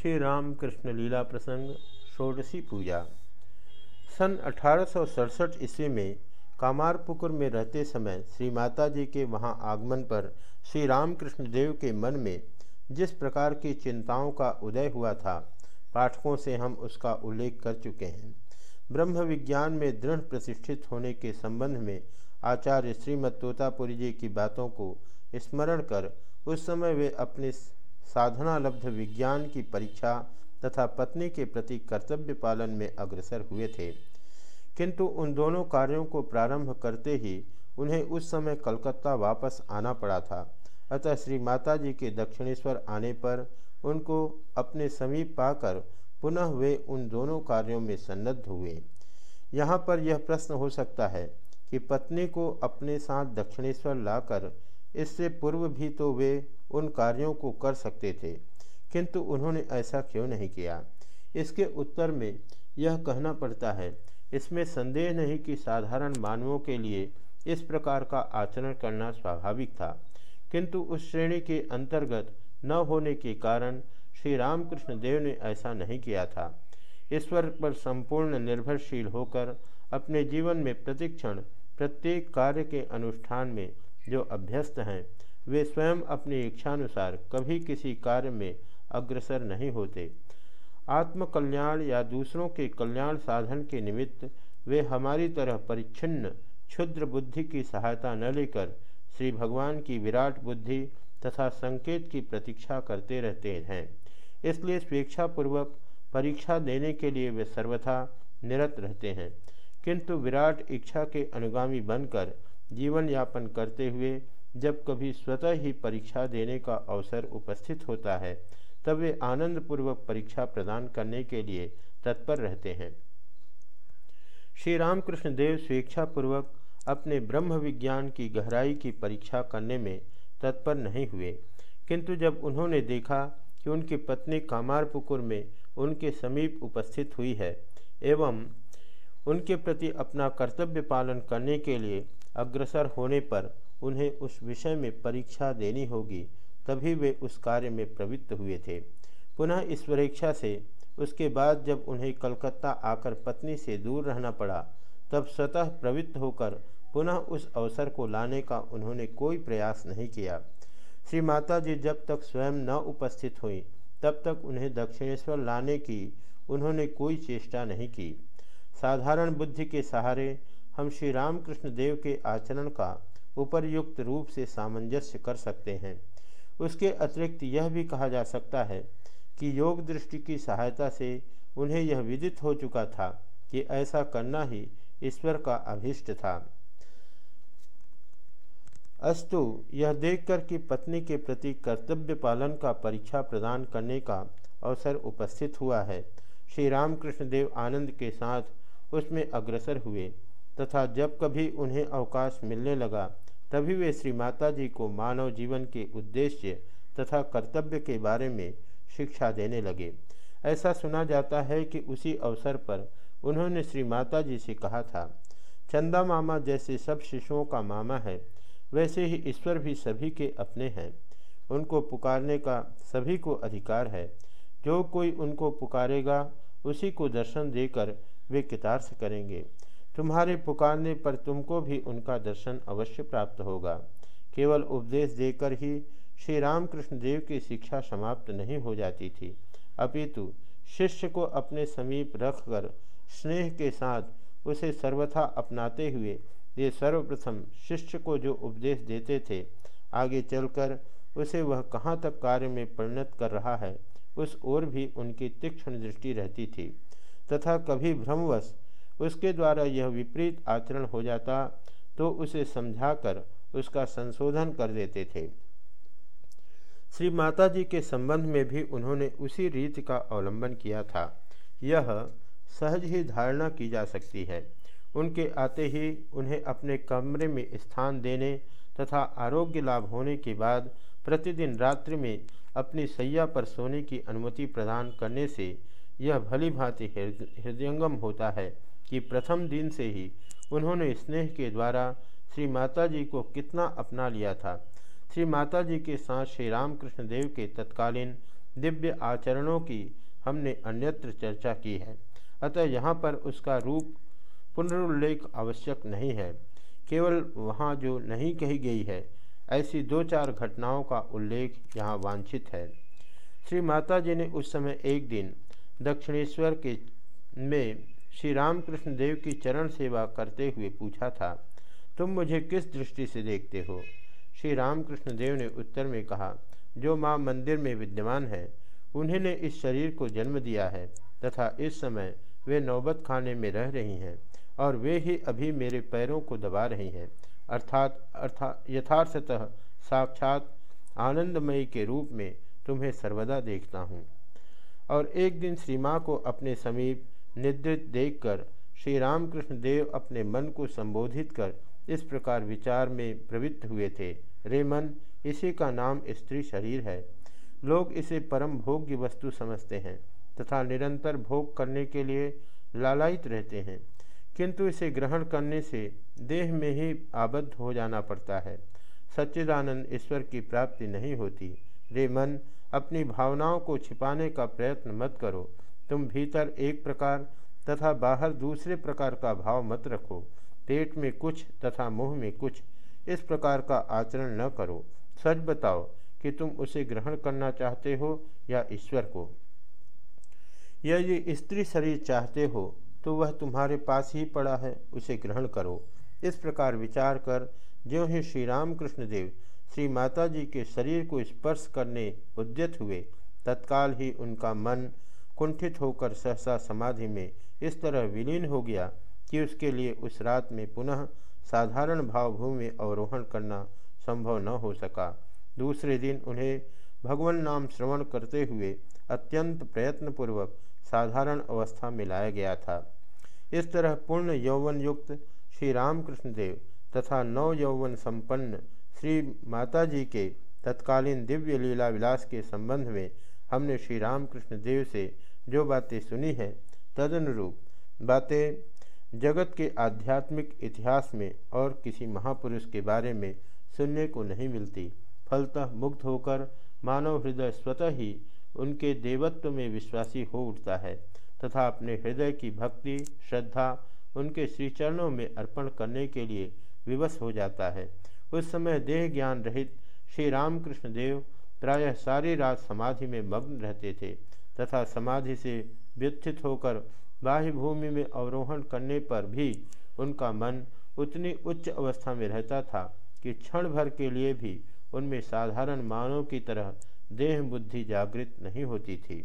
श्री राम कृष्ण लीला प्रसंग, षोडशी पूजा। सन अठारह सौ सड़सठ ईस्वी में कामारपुकुर में रहते समय श्री माता जी के वहाँ आगमन पर श्री रामकृष्ण देव के मन में जिस प्रकार की चिंताओं का उदय हुआ था, पाठकों से हम उसका उल्लेख कर चुके हैं। ब्रह्म विज्ञान में दृढ़ प्रतिष्ठित होने के संबंध में आचार्य श्रीमद तोतापुरी जी की बातों को स्मरण कर उस समय वे अपने साधना लब्ध विज्ञान की परीक्षा तथा पत्नी के प्रति कर्तव्य पालन में अग्रसर हुए थे। किंतु उन दोनों कार्यों को प्रारंभ करते ही उन्हें उस समय कलकत्ता वापस आना पड़ा था। अतः श्री माता जी के दक्षिणेश्वर आने पर उनको अपने समीप पाकर पुनः वे उन दोनों कार्यों में सन्नद्ध हुए। यहाँ पर यह प्रश्न हो सकता है कि पत्नी को अपने साथ दक्षिणेश्वर लाकर इससे पूर्व भी तो वे उन कार्यों को कर सकते थे, किंतु उन्होंने ऐसा क्यों नहीं किया? इसके उत्तर में यह कहना पड़ता है, इसमें संदेह नहीं कि साधारण मानवों के लिए इस प्रकार का आचरण करना स्वाभाविक था, किंतु उस श्रेणी के अंतर्गत न होने के कारण श्री रामकृष्ण देव ने ऐसा नहीं किया था। ईश्वर पर संपूर्ण निर्भरशील होकर अपने जीवन में प्रतिक्षण प्रत्येक कार्य के अनुष्ठान में जो अभ्यस्त हैं, वे स्वयं अपनी इच्छानुसार कभी किसी कार्य में अग्रसर नहीं होते। आत्मकल्याण या दूसरों के कल्याण साधन के निमित्त वे हमारी तरह परिच्छिन्न, क्षुद्र बुद्धि की सहायता न लेकर श्री भगवान की विराट बुद्धि तथा संकेत की प्रतीक्षा करते रहते हैं। इसलिए स्वेच्छापूर्वक परीक्षा देने के लिए वे सर्वथा निरत रहते हैं। किंतु विराट इच्छा के अनुगामी बनकर जीवन यापन करते हुए जब कभी स्वतः ही परीक्षा देने का अवसर उपस्थित होता है, तब वे आनंदपूर्वक परीक्षा प्रदान करने के लिए तत्पर रहते हैं। श्री रामकृष्ण देव स्वेच्छापूर्वक अपने ब्रह्म विज्ञान की गहराई की परीक्षा करने में तत्पर नहीं हुए, किंतु जब उन्होंने देखा कि उनकी पत्नी कामारपुकुर में उनके समीप उपस्थित हुई है एवं उनके प्रति अपना कर्तव्य पालन करने के लिए अग्रसर होने पर उन्हें उस विषय में परीक्षा देनी होगी, तभी वे उस कार्य में प्रवृत्त हुए थे। पुनः इस परीक्षा से, उसके बाद जब उन्हें कलकत्ता आकर पत्नी से दूर रहना पड़ा, तब स्वतः प्रवृत्त होकर पुनः उस अवसर को लाने का उन्होंने कोई प्रयास नहीं किया। श्री माता जी जब तक स्वयं न उपस्थित हुई, तब तक उन्हें दक्षिणेश्वर लाने की उन्होंने कोई चेष्टा नहीं की। साधारण बुद्धि के सहारे हम श्री रामकृष्ण देव के आचरण का उपरयुक्त रूप से सामंजस्य कर सकते हैं। उसके अतिरिक्त यह भी कहा जा सकता है कि योग दृष्टि की सहायता से उन्हें यह विदित हो चुका था कि ऐसा करना ही ईश्वर का अभिष्ट था। अस्तु, यह देखकर कि पत्नी के प्रति कर्तव्य पालन का परीक्षा प्रदान करने का अवसर उपस्थित हुआ है श्री रामकृष्ण देव आनंद के साथ उसमें अग्रसर हुए। तथा जब कभी उन्हें अवकाश मिलने लगा, तभी वे श्री माता जी को मानव जीवन के उद्देश्य तथा कर्तव्य के बारे में शिक्षा देने लगे। ऐसा सुना जाता है कि उसी अवसर पर उन्होंने श्री माता जी से कहा था, चंदा मामा जैसे सब शिशुओं का मामा है, वैसे ही ईश्वर भी सभी के अपने हैं। उनको पुकारने का सभी को अधिकार है। जो कोई उनको पुकारेगा, उसी को दर्शन देकर वे कितार्थ करेंगे। तुम्हारे पुकारने पर तुमको भी उनका दर्शन अवश्य प्राप्त होगा। केवल उपदेश देकर ही श्री रामकृष्ण देव की शिक्षा समाप्त नहीं हो जाती थी। अपितु शिष्य को अपने समीप रखकर स्नेह के साथ उसे सर्वथा अपनाते हुए ये सर्वप्रथम शिष्य को जो उपदेश देते थे, आगे चलकर उसे वह कहाँ तक कार्य में परिणत कर रहा है, उस ओर भी उनकी तीक्ष्ण दृष्टि रहती थी। तथा कभी भ्रमवश उसके द्वारा यह विपरीत आचरण हो जाता तो उसे समझाकर उसका संशोधन कर देते थे। श्री माता जी के संबंध में भी उन्होंने उसी रीति का अवलंबन किया था। यह सहज ही धारणा की जा सकती है। उनके आते ही उन्हें अपने कमरे में स्थान देने तथा आरोग्य लाभ होने के बाद प्रतिदिन रात्रि में अपनी सैया पर सोने की अनुमति प्रदान करने से यह भली भांति हृदयंगम होता है। कि प्रथम दिन से ही उन्होंने स्नेह के द्वारा श्री माता जी को कितना अपना लिया था। श्री माता जी के साथ श्री रामकृष्ण देव के तत्कालीन दिव्य आचरणों की हमने अन्यत्र चर्चा की है। अतः यहाँ पर उसका रूप पुनरुल्लेख आवश्यक नहीं है। केवल वहाँ जो नहीं कही गई है, ऐसी दो चार घटनाओं का उल्लेख यहाँ वांछित है। श्री माता जी ने उस समय एक दिन दक्षिणेश्वर के में श्री रामकृष्ण देव की चरण सेवा करते हुए पूछा था, तुम मुझे किस दृष्टि से देखते हो? श्री रामकृष्ण देव ने उत्तर में कहा, जो माँ मंदिर में विद्यमान है, उन्हीं ने इस शरीर को जन्म दिया है तथा इस समय वे नौबत खाने में रह रही हैं और वे ही अभी मेरे पैरों को दबा रही हैं। अर्थात अर्थात यथार्थतः साक्षात आनंदमयी के रूप में तुम्हें सर्वदा देखता हूँ। और एक दिन श्री माँ को अपने समीप निद्रित देखकर श्री रामकृष्ण देव अपने मन को संबोधित कर इस प्रकार विचार में प्रवृत्त हुए थे। रे मन, इसी का नाम स्त्री शरीर है। लोग इसे परम भोग्य वस्तु समझते हैं तथा निरंतर भोग करने के लिए लालायित रहते हैं। किंतु इसे ग्रहण करने से देह में ही आबद्ध हो जाना पड़ता है। सच्चिदानंद ईश्वर की प्राप्ति नहीं होती। रे मन, अपनी भावनाओं को छिपाने का प्रयत्न मत करो। तुम भीतर एक प्रकार तथा बाहर दूसरे प्रकार का भाव मत रखो। पेट में कुछ तथा मुँह में कुछ। इस प्रकार का आचरण न करो। सच बताओ कि तुम उसे ग्रहण करना चाहते हो या ईश्वर को? यदि स्त्री शरीर चाहते हो तो वह तुम्हारे पास ही पड़ा है, उसे ग्रहण करो। इस प्रकार विचार कर, ज्यों ही श्री रामकृष्ण देव श्री माता जी के शरीर को स्पर्श करने उद्यत हुए, तत्काल ही उनका मन कुंठित होकर सहसा समाधि में इस तरह विलीन हो गया कि उसके लिए उस रात में पुनः साधारण भावभूमि में अवरोहण करना संभव न हो सका। दूसरे दिन उन्हें भगवान नाम श्रवण करते हुए अत्यंत प्रयत्नपूर्वक साधारण अवस्था में लाया गया था। इस तरह पूर्ण यौवन युक्त श्री रामकृष्ण देव तथा नव यौवन संपन्न श्री माता जी के तत्कालीन दिव्य लीला विलास के संबंध में हमने श्री रामकृष्ण देव से जो बातें सुनी हैं, तदनुरूप बातें जगत के आध्यात्मिक इतिहास में और किसी महापुरुष के बारे में सुनने को नहीं मिलती। फलतः मुक्त होकर मानव हृदय स्वतः ही उनके देवत्व में विश्वासी हो उठता है तथा अपने हृदय की भक्ति, श्रद्धा उनके श्रीचरणों में अर्पण करने के लिए विवश हो जाता है। उस समय देह ज्ञान रहित श्री रामकृष्ण देव प्रायः सारी रात समाधि में मग्न रहते थे। तथा समाधि से व्यथित होकर बाह्य भूमि में अवरोहण करने पर भी उनका मन उतनी उच्च अवस्था में रहता था कि क्षण भर के लिए भी उनमें साधारण मानव की तरह देह बुद्धि जागृत नहीं होती थी।